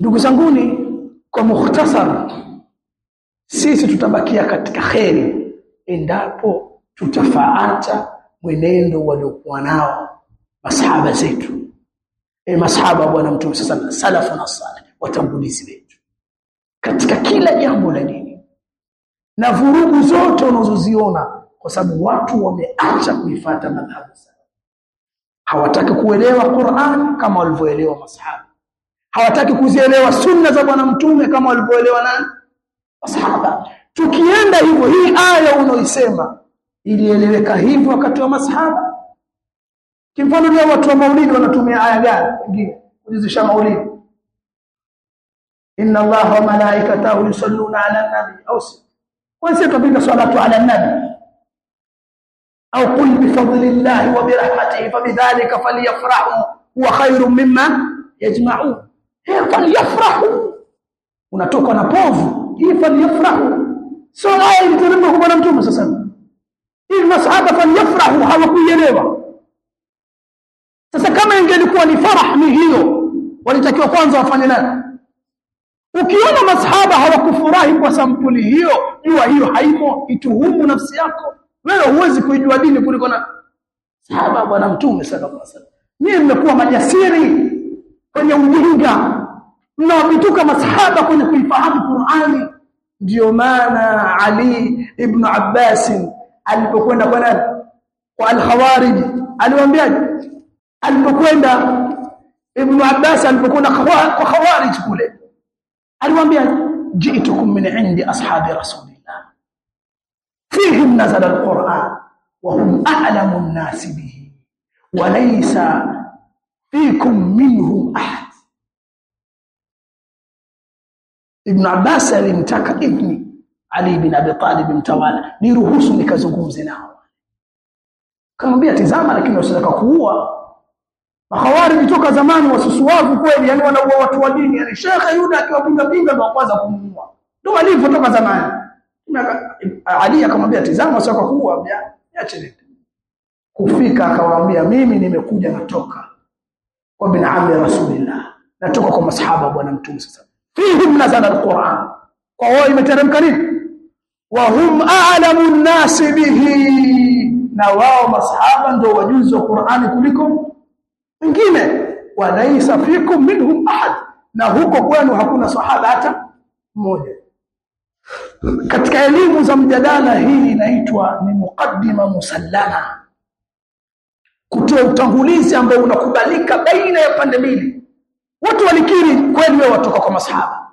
ndugu zanguni kwa mukhtasar sisi tutabakia katika kheri endapo tutafaata mwenendo waliokuwa nao masahaba zetu. E masahaba bwana mtume sasa salafu na salih watangulizi wetu. Katika kila jambo la dini na vurugu zote unazoziona kwa sababu watu wameacha kuifuata madhhabu hawataki kuelewa Qur'an kama walivyoelewa masahaba hawataki kuzielewa sunna za bwana mtume kama walivyoelewa nani? Masahaba tukienda hivyo hii aya unaoisema ilieleweka hivyo wakati wa masahaba. Kimfano leo watu wa maulidi wanatumia aya gani? Wengine kujizisha maulidi. Inna allaha wa malaikatahu yusalluna ala nabi. Au kwanza tupinga salatu ala nabi? Au qul bi fadlillahi wa bi rahmatihi fabidhalika falyafrahu huwa khairun mimma yajma'un falyafrahu unatoka na povu. Hii falyafrahu sio aya iliteremka kwa bwana mtume sasa. Hivi masahaba falyafrahu hawakuielewa. Sasa kama ingelikuwa ni farah ni hiyo walitakiwa kwanza wafanye nani? Ukiona masahaba hawakufurahi kwa sampuli hiyo jua hiyo haimo ituhumu nafsi yako. Wewe huwezi kuijua dini kuliko na sahaba bwana mtume sallallahu alaihi wasallam. Mimi mmekuwa majasiri kwenye ujinga mnawapituka masahaba kwenye kuifahamu Qur'ani ndio maana Ali ibn Abbas alipokwenda kwa nani kwa al-Khawarij aliwaambiaje alipokwenda Ibn Abbas alipokwenda kwa Khawarij kule aliwaambia jiitukum min indi ashabi rasulillah fihim nazala alquran wa hum a'lamu an-nas bihi wa laysa fikum minhum ahad. Ibn Abbas alimtaka ibni Ali bin Abi Talib mtawala niruhusu nikazungumze nao. Kamwambia tizama lakini usitaka kuua. Mahawari kutoka zamani wasusuavu kweli yani wanaua watu wa dini. Yani Sheikh Yuda akiwapinga pinga ndio kwanza kumuua. Ndio alivyo toka zamani. Ali akamwambia tizama sio kwa kuua ache kufika akamwambia mimi nimekuja natoka kwa bin ammi rasulillah. Natoka kwa masahaba bwana mtume sasa fihim nazala alquran. Kwa wao imeteremka nini? Wa hum a'lamu an-nas bihi. Na wao masahaba ndio wajuzi wa Qur'ani kuliko wengine. Walaisa fikum minhum ahad. Na huko kwenu hakuna sahaba hata mmoja. Katika elimu za mjadala hii inaitwa ni muqaddima musallama kutoa utangulizi ambao unakubalika baina ya pande mbili. Watu walikiri kweli wao watoka kwa masahaba.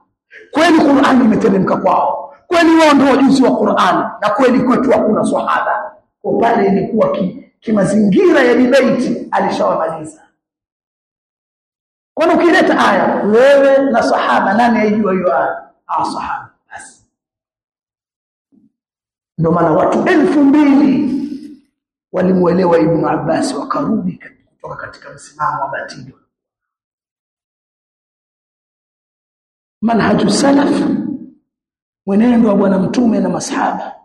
Kweli Qur'ani imeteremka kwao. Kweli wao ndio wajuzi wa Qur'ani na kweli kwetu hakuna sahaba kwa pale ilikuwa kimazingira ki ya debate alishawamaliza. Kwani ukileta aya wewe na sahaba nani aijua hiyo aya? Ah sahaba. Basi. Ndio maana watu elfu mbili walimuelewa Ibn Abbas wakarudi kutoka katika msimamo wa batili. Manhaju salaf mwenendo wa bwana mtume na masahaba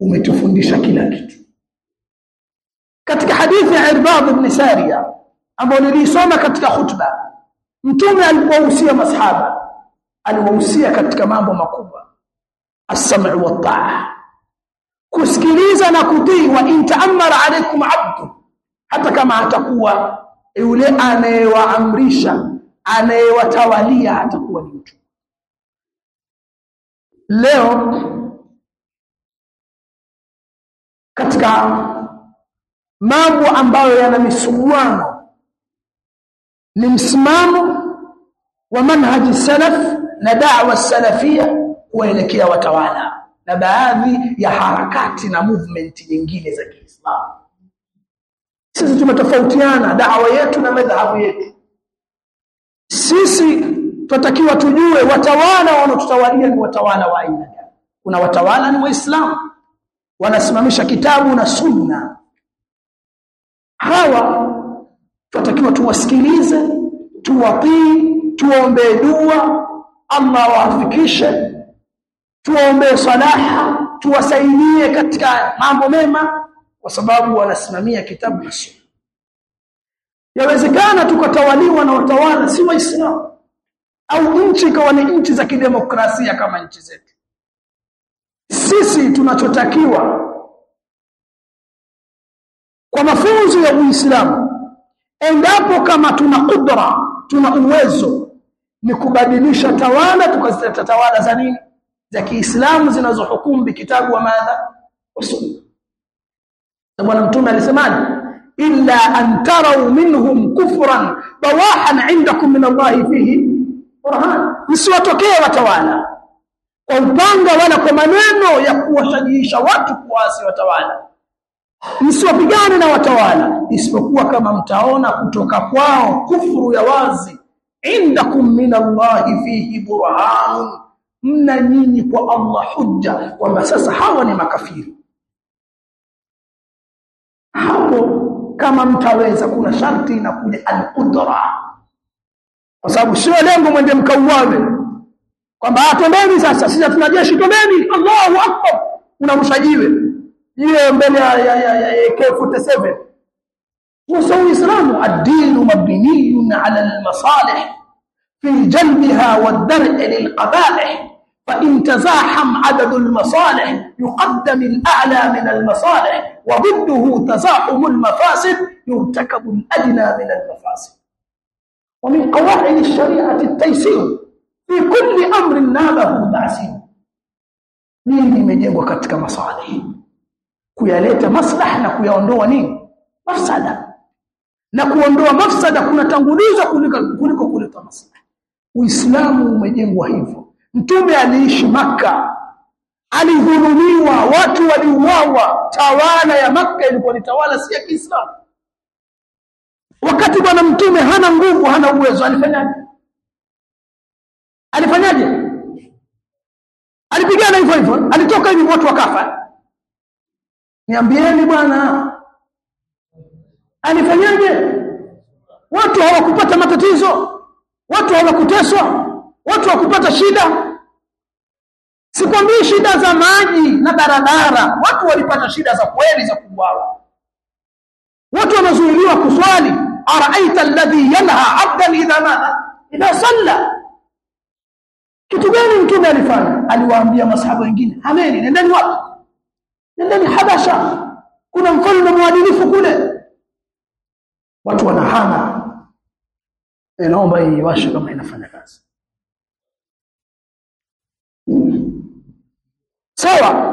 umetufundisha kila kitu. Katika hadithi ya Irbad ibn Sariya ambayo nilisoma katika khutba Mtume alipohusia masahaba aliwahusia katika mambo makubwa as-sam'u wa ta'a kusikiliza na kutii wa intaamara alaykum 'abdu. Hata kama atakuwa yule anayewaamrisha anayewatawalia atakuwa ni mtu. Leo katika mambo ambayo yana misuguano ni msimamo wa manhaji salaf na da'wa salafia kuelekea watawala na baadhi ya harakati na movement nyingine za Kiislamu. Sisi tumetofautiana da'wa yetu na madhhabu yetu. Sisi tunatakiwa tujue watawala wanaotutawalia ni watawala wa aina gani. Kuna watawala ni waislamu. Wanasimamisha kitabu na sunna. Hawa tunatakiwa tuwasikilize tuwatii tuombe dua. Allah wafikishe tuombe salaha tuwasaidie katika mambo mema kwa sababu wanasimamia kitabu na sunna. Yawezekana tukatawaliwa na watawala si waislamu au nchi ikawa ni nchi za kidemokrasia kama nchi zetu. Sisi tunachotakiwa kwa mafunzo ya Uislamu endapo kama tuna kudra tuna uwezo ni kubadilisha tawala tukazileta tawala za nini za Kiislamu zinazohukumu bikitabu wa madha usul bwana mtume alisemaje? Illa an taraw minhum kufran bawahan indakum min Allah fihi msiwatokee watawala. Kwa upanga wala kwa maneno ya kuwashajiisha watu kuasi watawala. Msiwapigane na watawala isipokuwa kama mtaona kutoka kwao kufuru ya wazi. Indakum min Allah fihi burhan mna nyinyi kwa Allah hujja kwamba sasa hawa ni makafiri hapo kama mtaweza kuna sharti na kuja al-qudra kwa sababu sio lengo mwende mkauawe kwamba atembeni sasa sisi tuna jeshi tembeni Allahu akbar unamshajiwe ile mbele ya ya, ya, ya AK47 وسو الإسلام الدين مبني على المصالح في جلبها والدرء للقبائح فإن تزاحم عدد المصالح يقدم الأعلى من المصالح وضده تزاحم المفاسد يرتكب الأدنى من المفاسد ومن قواعد الشريعة التيسير في كل أمر نابه تعسير nini imejengwa katika masalihi kuyaleta maslaha na kuyaondoa nini mafsada na kuondoa mafsada kunatangulizwa kuliko kuliko kuleta maslaha uislamu umejengwa hivyo mtume aliishi Makka, alidhulumiwa watu waliuawa. Tawala ya Makka ilikuwa ni tawala si ya Kiislamu. Wakati bwana mtume hana nguvu hana uwezo alifanyaje? Alifanyaje? Alipigana hivyo hivyo. Alitoka hivi watu wakafa. Niambieni bwana. Alifanyaje? Watu hawakupata matatizo. Watu hawakuteswa. Watu hawakupata shida maji na daradara. watu walipata shida za kweli za kuuawa. Watu wanazuiliwa kuswali. Araaita alladhi yanha abdan idha madha idha salla. Kitu gani mtume alifanya? Aliwaambia masahaba wengine hameni nendeni wapi? Nendeni habasha. Kuna mfalme mwadilifu kule. Watu wanahama. E, naomba iwashe kama inafanya kazi sawa.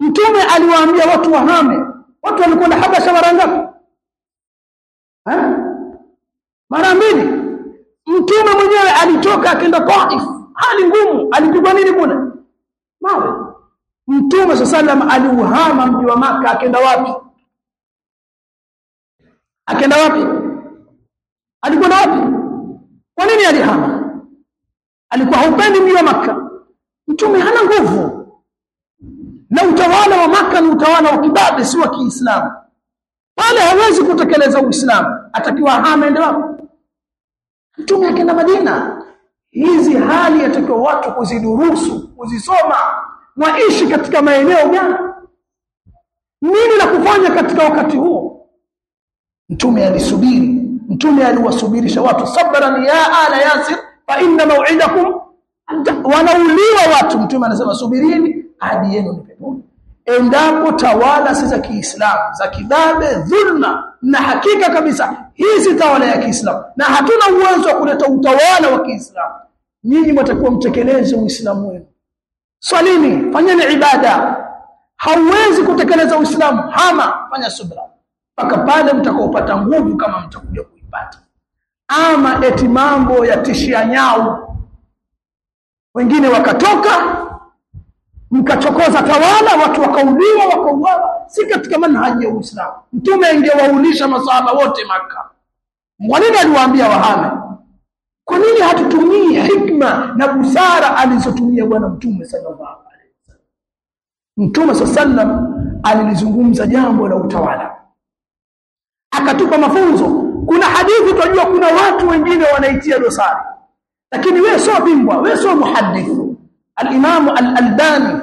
Mtume aliwaambia watu wahame watu walikwenda habasha mara ngapi? Mara mbili. Mtume mwenyewe alitoka akaenda Taif. Hali ngumu. Alipigwa nini kule? Mawe. Mtume sallam aliuhama mji wa maka akaenda wapi? Akaenda wapi? Alikwenda wapi? Kwa nini alihama? Alikuwa haupendi mji wa maka mtume hana nguvu na utawala wa maka ni utawala wa kibabe si wa Kiislamu. Pale hawezi kutekeleza Uislamu. Atakiwa ahame ende wapi mtume akaenda Madina hizi hali yatakiwa watu kuzidurusu kuzisoma waishi katika maeneo gani? Nini la kufanya katika wakati huo? Mtume alisubiri. Mtume aliwasubirisha watu sabran ya ala yasir fa inna maw'idakum wanauliwa watu. Mtume anasema subirini ahadi yenu ni peponi endapo tawala si za Kiislamu za kibabe dhulma na hakika kabisa hizi tawala ya Kiislamu na hatuna uwezo wa kuleta utawala wa Kiislamu nyinyi mtakuwa mtekeleze Uislamu wenu. Swalini fanyeni ibada. Hauwezi kutekeleza Uislamu hama fanya subra. Mpaka pale mtakaopata nguvu kama mtakuja kuipata. Ama eti mambo ya tishia nyau. Wengine wakatoka mkachokoza tawala watu wakauliwa wakauawa. Si katika manhaji ya Uislamu. Mtume ingewaulisha masahaba wote maka kwa nini aliwaambia wahame? Kwa nini hatutumii hikma na busara alizotumia bwana mtume sallallahu alaihi wasallam? Mtume sallam alilizungumza jambo la utawala. Akatupa mafunzo. Kuna hadithi tunajua kuna watu wengine wanaitia dosari. Lakini wewe sio bingwa wewe sio muhadithu الإمام الألباني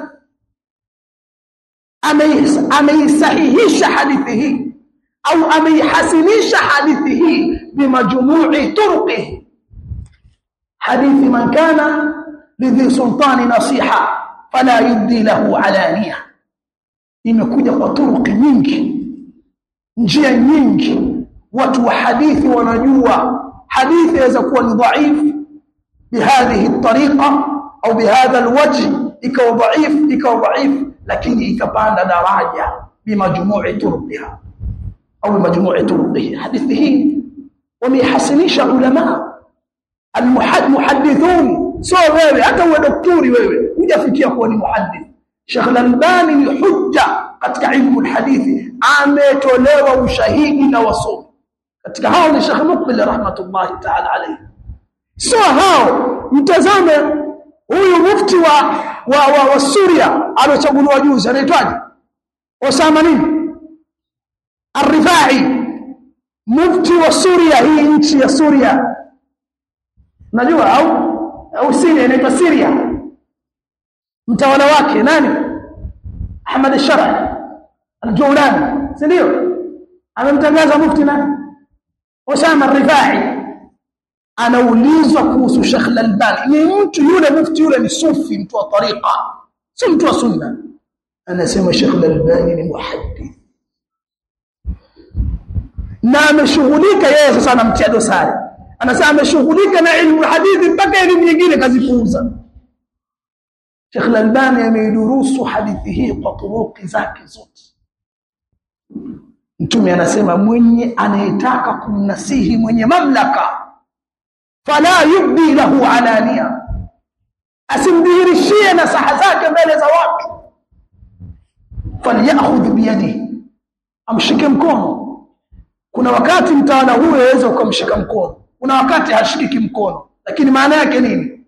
أميسهيش حديثه أو أميحسنيش حديثه بمجموع طرقه. حديث من كان لذي سلطان نصيحة فلا يدي له علانية. إن يمكن وطرق منك نجي منك وتوحديث ونجوة حديث اذا يزكوا ضعيف بهذه الطريقة. أو بهذا الوجه يكون ضعيف يكون ضعيف لكن يكبان دراجة بمجموع طرقها أو بمجموع تربها حدثه وميحسنيش علماء المحدثون سوى ويوي حتى هو دكتوري ويوي. ويجفكي أخواني محدث شغل الباني الحجة قد كعلم الحديث. عامت وليو وشهيدنا وصول قد كهوني شغل مقبل رحمة الله تعالى عليه. سوى هاو متزامة huyu mufti wa wa, wa, wa Suria alochaguliwa juzi anaitwaje Osama nini Ar-Rifai mufti wa Suria hii nchi ya Suria unajua au au Syria inaitwa Syria mtawala wake nani Ahmad al-Shar'i al-Jawlani si ndio amemtangaza mufti nani Osama Rifai anaulizwa kuhusu Sheikh Al-Albani. Ni mtu yule mufti yule ni sufi mtu wa tariqa. Si mtu wa sunna. Anasema Sheikh Al-Albani ni muhaddith na ameshughulika yeye sasa anamtia dosari anasema ameshughulika na ilmu hadithi mpaka elimu nyingine kazipuuza. Sheikh Al-Albani ameidurusu hadithi hii kwa turuki zake zote. Mtume anasema mwenye anayetaka kumnasihi mwenye mamlaka fala yubdi lahu alania asimdhihirishie nasaha zake mbele za watu. Falyakhudh biyadihi amshike mkono. Kuna wakati mtawala huyo aweza ukamshika mkono. Kuna wakati hashikiki mkono. Lakini maana yake nini?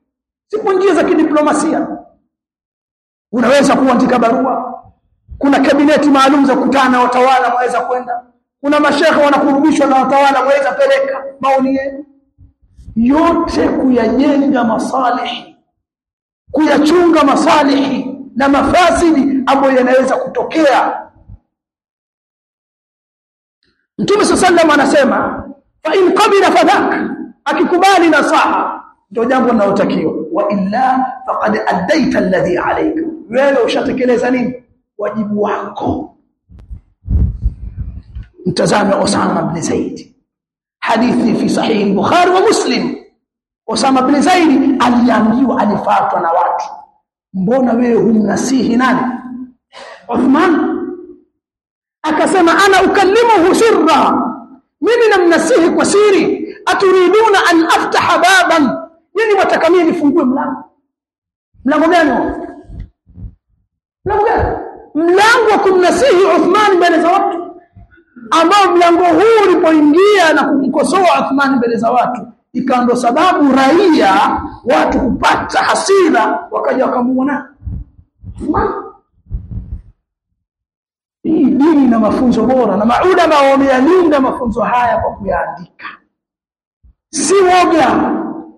Sipo njia za kidiplomasia. Unaweza kuandika barua. Kuna kabineti maalum za kukutana na watawala mwaweza kwenda. Kuna mashehe wanakurubishwa na watawala mwaweza peleka maoni yenu yote kuyajenga masalihi kuyachunga masalihi na mafasidi ambayo yanaweza kutokea. Mtume sallam anasema fa in qabila fadhak akikubali nasaha ndio jambo linalotakiwa. Wa illa faqad addaita alladhi alayka wewe ushatekeleza nini? Wajibu wako. Mtazame Osama ibn Zaid hadithi fi sahihi al-Bukhari wa Muslim. Osama bin Zaid aliambiwa alifuatwa na watu. Mbona wewe humnasihi nani? Uthman? Akasema ana ukallimuhu sirra. Mimi namnasihi kwa siri. Aturiduna an aftaha baban. Yani wataka nifungue mlango. Mlango gani mlango gani? Mlango kumnasihi Uthman mbele za watu ambao mlango huu ulipoingia na kumkosoa Athmani mbele za watu ikawa ndo sababu raia watu kupata hasira wakaja wakamuona. Athmani. hii dini na mafunzo bora na maulama wameyalinda mafunzo haya kwa kuyaandika. Si woga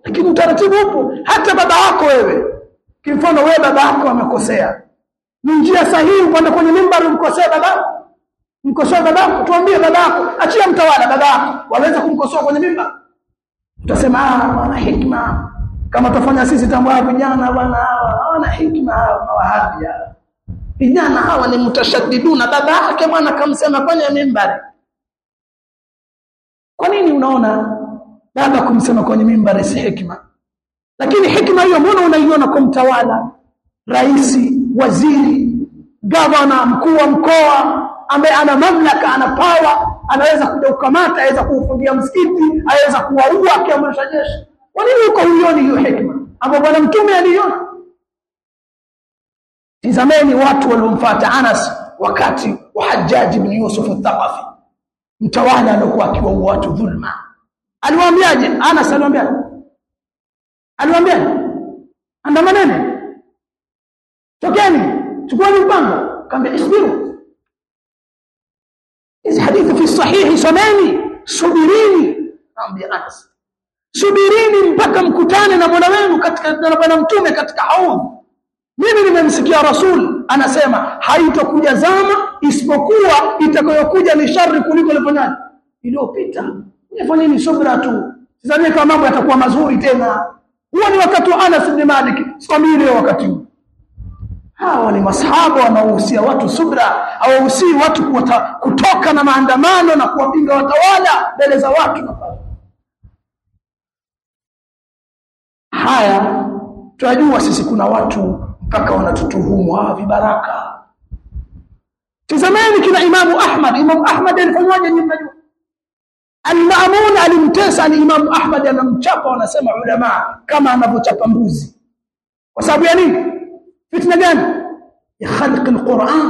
lakini utaratibu upo. Hata baba yako wewe kimfano wewe baba yako amekosea. Ni njia sahihi kwenda kwenye mimbari umkosea babako mkosoa babako tuambie babako. Achia mtawala babako. Waweza kumkosoa kwenye mimba? Utasema ah bwana hikma kama tufanya sisi tambua vijana bwana hawa hawana hikma hawa mawahabi hawa. Vijana hawa ni mtashaddiduna baba yake bwana kamsema kwenye mimbari. Kwa nini unaona baba kumsema kwenye mimbari si hikma lakini hikma hiyo mbona unaiona kwa mtawala? Rais waziri gavana mkuu wa mkoa ambaye ana mamlaka ana pawa anaweza kuja kukamata aweza kuufungia msikiti aweza kuwaua akiamrisha jeshi. Kwa nini uko huioni hiyo hekima ambapo bwana mtume aliona tizameni watu waliomfuata Anas wakati wa Hajjaj ibn Yusuf al-Thaqafi mtawala alikuwa akiwaua watu dhulma. Aliwaambiaje? Anas aliwaambia aliwaambia andamaneni tokeni chukueni mpango. Kaambia isbiru sahihi someni subirini Naambia Anas subirini mpaka mkutane na mwana wenu katika na Bwana Mtume katika haum. mimi nimemsikia Rasul anasema haitokuja zama isipokuwa itakayokuja ni shari kuliko ilifanyaje iliyopita. Nifanyeni subra tu. Sidhani kama mambo yatakuwa mazuri tena. huo ni wakati wa Anas ibn Malik sikwambii leo wakati huu hawa ni masahaba wanaohusia watu subra hawahusii watu kutoka na maandamano na kuwapinga watawala mbele za watu. Haya tunajua sisi kuna watu mpaka wanatutuhumu. Hawa vibaraka. Tazameni kina imamu ahmad. Imamu ahmad alifanywaje nyinyi mnajua. al-Ma'mun alimtesa al-Imam Ahmad anamchapa wanasema ulama kama anavyochapa mbuzi. Kwa sababu ya nini fitna gani? Ya khalqi al-Qur'an.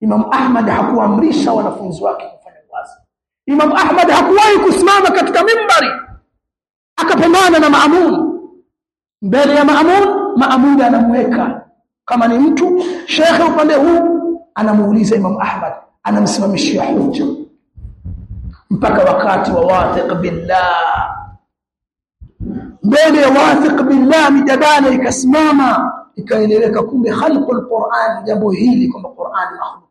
Imam Ahmad hakuamrisha wanafunzi wake kufanya kazi Imam Ahmad hakuwahi kusimama katika mimbari akapambana na Ma'mun mbele ya Ma'mun Maamun anamweka kama ni mtu. Shekhe upande huu anamuuliza Imam Ahmad anamsimamishia huja mpaka wakati wa wathiq billah. Mbele ya wathiq billah mijadala ikasimama ikaeleweka kumbe khalqul Qur'an jambo hili kwamba Qur'an makhluq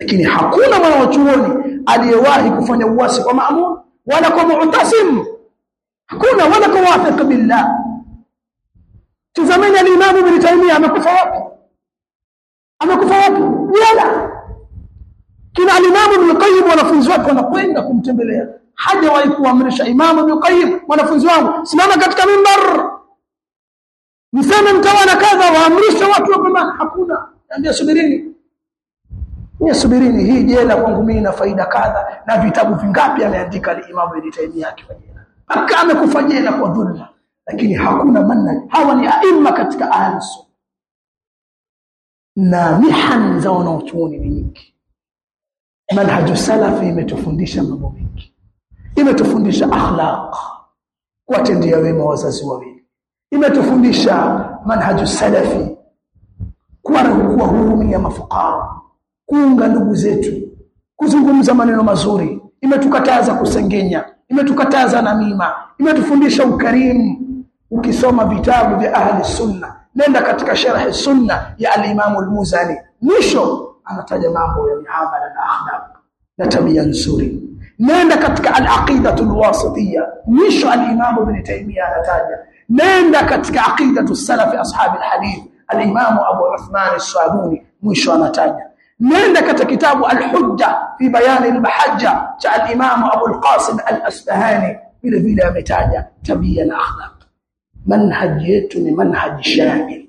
lakini hakuna mwanachuoni aliyewahi kufanya uasi kwa Ma'mun wala kwa Mu'tasim hakuna wala kwa wathiq billah tazameni al-Imam Ibn Taymiyyah amekufa wapi amekufa wapi jela kina al-Imam Ibn Qayyim wanafunzi wake wanakwenda kumtembelea hajawahi kuamrisha Imam Ibn Qayyim wanafunzi wangu simama katika mimbar mseme mtawana kadha waamrisha watu kwamba hakuna. Ambia subirini. Ni subirini. Hii jela kwangu mimi ina faida kadha na vitabu vingapi ameandika al-Imam Ibn Taymiyyah akifa jela? Mpaka amekufa jela kwa dhulma lakini hakuna manhaj. Hawa ni aima katika ahli sunna. Na mihan za wanaochuoni ni nyingi. Manhaju salafi imetufundisha mambo mengi. Imetufundisha akhlaq. Kuwatendea wema wazazi wawili imetufundisha manhaju salafi kuwahurumia mafukara kuunga ndugu zetu kuzungumza maneno mazuri. Imetukataza kusengenya imetukataza na mima imetufundisha ukarimu. Ukisoma vitabu vya ahli sunna nenda katika sharh sunna ya alimamu al-Muzani. Mwisho anataja mambo ya miamala na akhlaq na tabia nzuri. Nenda katika al-aqidatu al-wasitiyya mwisho al-Imam Ibn Taymiyyah anataja nenda katika aqidatu salaf ashabi alhadith alimamu Abu Uthman as-Sabuni mwisho anataja nenda katika kitabu al-Hujja fi bayan al-Mahajja cha alimamu Abu al-Qasim al-Asbahani vile vile ametaja tabia na akhlaq. Manhaj yetu ni manhaj shamil.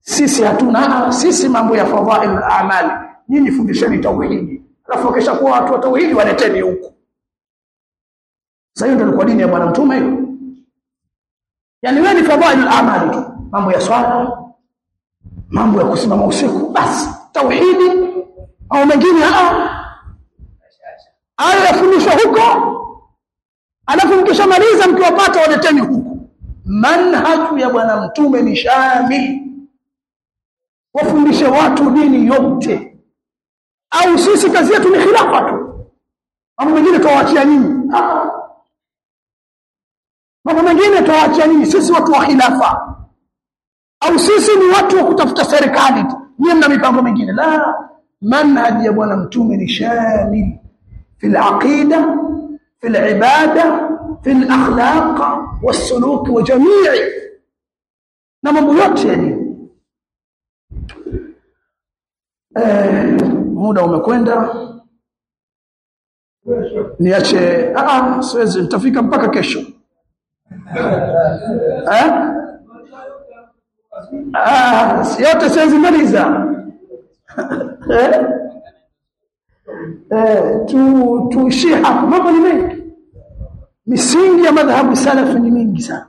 Sisi hatuna sisi mambo ya fadhailul a'mal nyinyi fundisheni tauhidi alafu kesha kuwa watu wa tauhidi waleteni huku. Sasa hiyo ndio kwa dini ya bwana mtume. hiyo yani wewe ni fadhailul amali tu. Mambo ya swala mambo ya kusimama usiku basi tauhidi au mengine ah aya yafundishwa huko. Alafu mkishamaliza mkiwapata waleteni huko. manhaju ya bwana mtume ni shamil wafundishe watu dini yote. Au sisi kazi yetu ni khilafa tu. Mambo mengine tuwaachia nyinyi Mambo mengine tuache nini? Sisi watu wa khilafa au sisi ni watu wa kutafuta serikali tu, nyie mna mipango mingine? La, manhaji ya bwana mtume ni shamil fi laqida fi libada fi lakhlaq wasuluki suluk wa jami'i, na mambo yote yani. Eh, muda umekwenda, niache. Ah, ah, siwezi, nitafika mpaka kesho eh? Ah yote siwezi maliza. Eh? Eh tu tuishie hapo. Mambo ni mengi. Misingi ya madhhabu salafu ni mingi sana.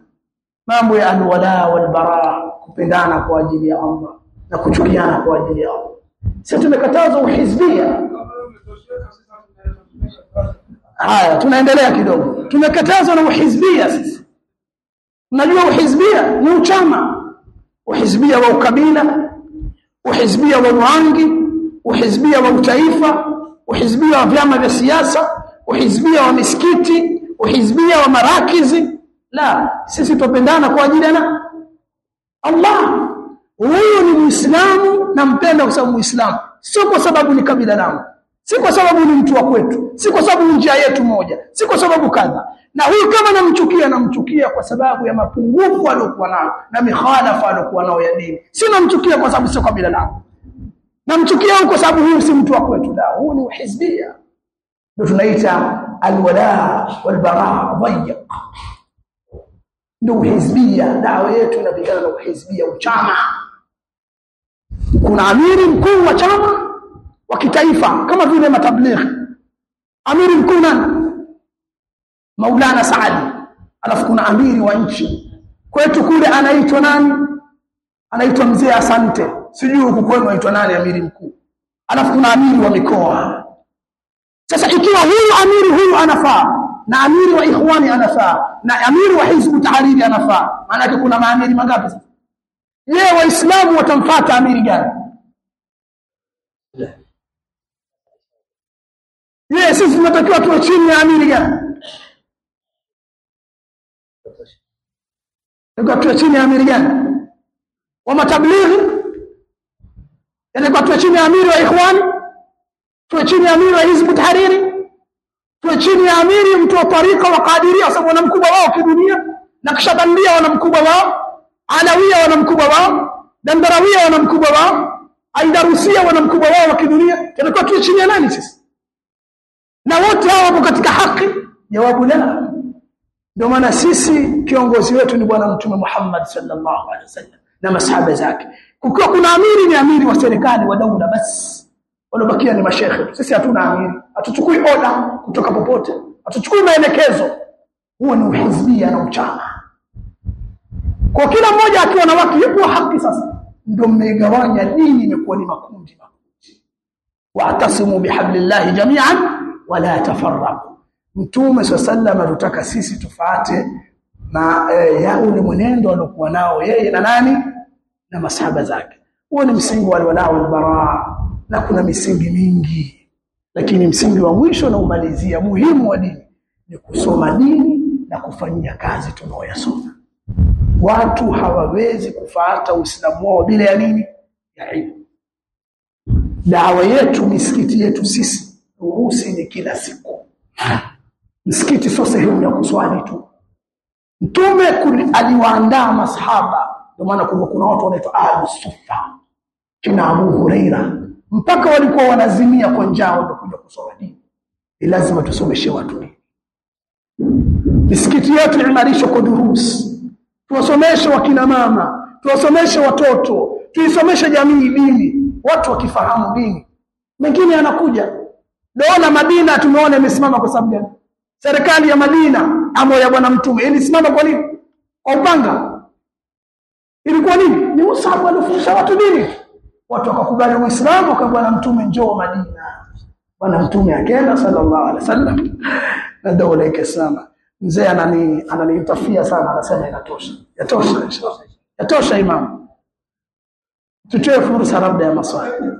Mambo ya alwala walbara kupendana kwa ajili ya Allah na kuchukiana kwa ajili ya Allah. Sisi tumekataza uhizbia. Haya tunaendelea kidogo. Tumekatazwa na uhizbia sisi unajua uhizbia ni uchama. Uhizbia wa ukabila uhizbia wa rangi uhizbia wa utaifa uhizbia wa vyama vya siasa uhizbia wa misikiti uhizbia wa marakizi. La sisi tupendana kwa ajili ya Allah. Huyu ni muislamu nampenda kwa sababu muislamu. Sio kwa sababu ni kabila langu. Si kwa sababu ni mtu wa kwetu. Si kwa sababu ni njia yetu moja. Si kwa sababu kadha na huyu kama namchukia namchukia kwa sababu ya mapungufu aliyokuwa nayo na mikhalafa aliyokuwa nayo ya dini. Si namchukia kwa sababu sio kabila lako namchukia kwa sababu huyu si mtu wa kwetu. La huyu ni uhizbia. Ndio tunaita alwala walbara dhayiq ndio uhizbia. Dawa yetu inapigana na uhizbia uchama. Kuna amiri mkuu wa chama wa kitaifa kama vile matablighi amiri mkuu nani Maulana Saadi. Alafu kuna amiri wa nchi. Kwetu kule anaitwa nani? Anaitwa mzee Asante. Sijui huku kwenu anaitwa nani amiri mkuu. Alafu kuna amiri wa mikoa. Sasa ikiwa huyu amiri huyu anafaa na amiri wa ikhwani anafaa na amiri wa hizbu tahariri anafaa maana kuna maamiri mangapi sasa? Je waislamu watamfuata amiri gani? Je sisi tunatakiwa tuwe chini ya amiri gani Ilikuwa tuwe chini ya amiri gani? Wa matablighi? Yalikuwa tuwe chini ya amiri wa ikhwani? Tuwe chini ya amiri wa hizbu tahariri? Tuwe chini ya amiri mtu wa tarika wa kadiria sababu wana mkubwa wao kidunia na kishabandia wana mkubwa wao, alawia wana mkubwa wao, dandarawia wana mkubwa wao, aidarusia wana mkubwa wao wa kidunia. Yalikuwa tuwe chini ya nani sisi? Na wote hao wapo katika haki? Jawabu la. Ndio maana sisi kiongozi wetu ni bwana mtume Muhammad sallallahu alaihi wasallam na masahaba zake. Kukiwa kuna amiri ni amiri wa serikali wa daula basi. Walobakia ni mashehe. Sisi hatuna amiri. Hatuchukui oda kutoka popote. Hatuchukui maelekezo. Huo ni uhizbia na uchama. Kwa kila mmoja akiwa na wake yupo haki sasa. Ndio mmegawanya dini imekuwa ni makundi makundi. Wa'tasimu bihablillahi jami'an wala tafarraqu. Mtume sallallahu anatutaka sisi tufuate na e, yao ni mwenendo aliokuwa nao yeye na nani na masahaba zake. Huo ni msingi wa alwala wal bara na kuna misingi mingi, lakini msingi wa mwisho na umalizia muhimu wa dini ni kusoma dini na kufanyia kazi tunaoyasoma. Watu hawawezi kufuata Uislamu wao bila ya nini? Ya ilmu. Dawa yetu, misikiti yetu sisi, urusi ni kila siku Msikiti sio sehemu ya kuswali tu. Mtume aliwaandaa masahaba, ndio maana kuna kuna watu wanaitwa ahlus sufa kina Abu Huraira, mpaka walikuwa wanazimia kwa njaa wanakuja kusoma dini. Ni lazima tusomeshe watu dini. Misikiti yetu imarishwe kwa durusi, tuwasomeshe wakina mama, tuwasomeshe watoto, tuisomeshe jamii dini, watu wakifahamu dini. Mengine yanakuja. Dola Madina tumeona imesimama kwa sababu gani? Serikali ya Madina ama ya bwana mtume ilisimama kwa nini? Kwa upanga. Ilikuwa nini? Ni Musab alifundisha watu dini. Watu wakakubali Uislamu kwa bwana mtume njoo Madina. Bwana mtume akaenda sallallahu alaihi wasallam na dola ikasimama. Mzee anani ananiitafia sana anasema inatosha. Yatosha inshallah. Yatosha imam. Tutoe fursa labda ya maswali.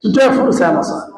Tutoe fursa ya maswali.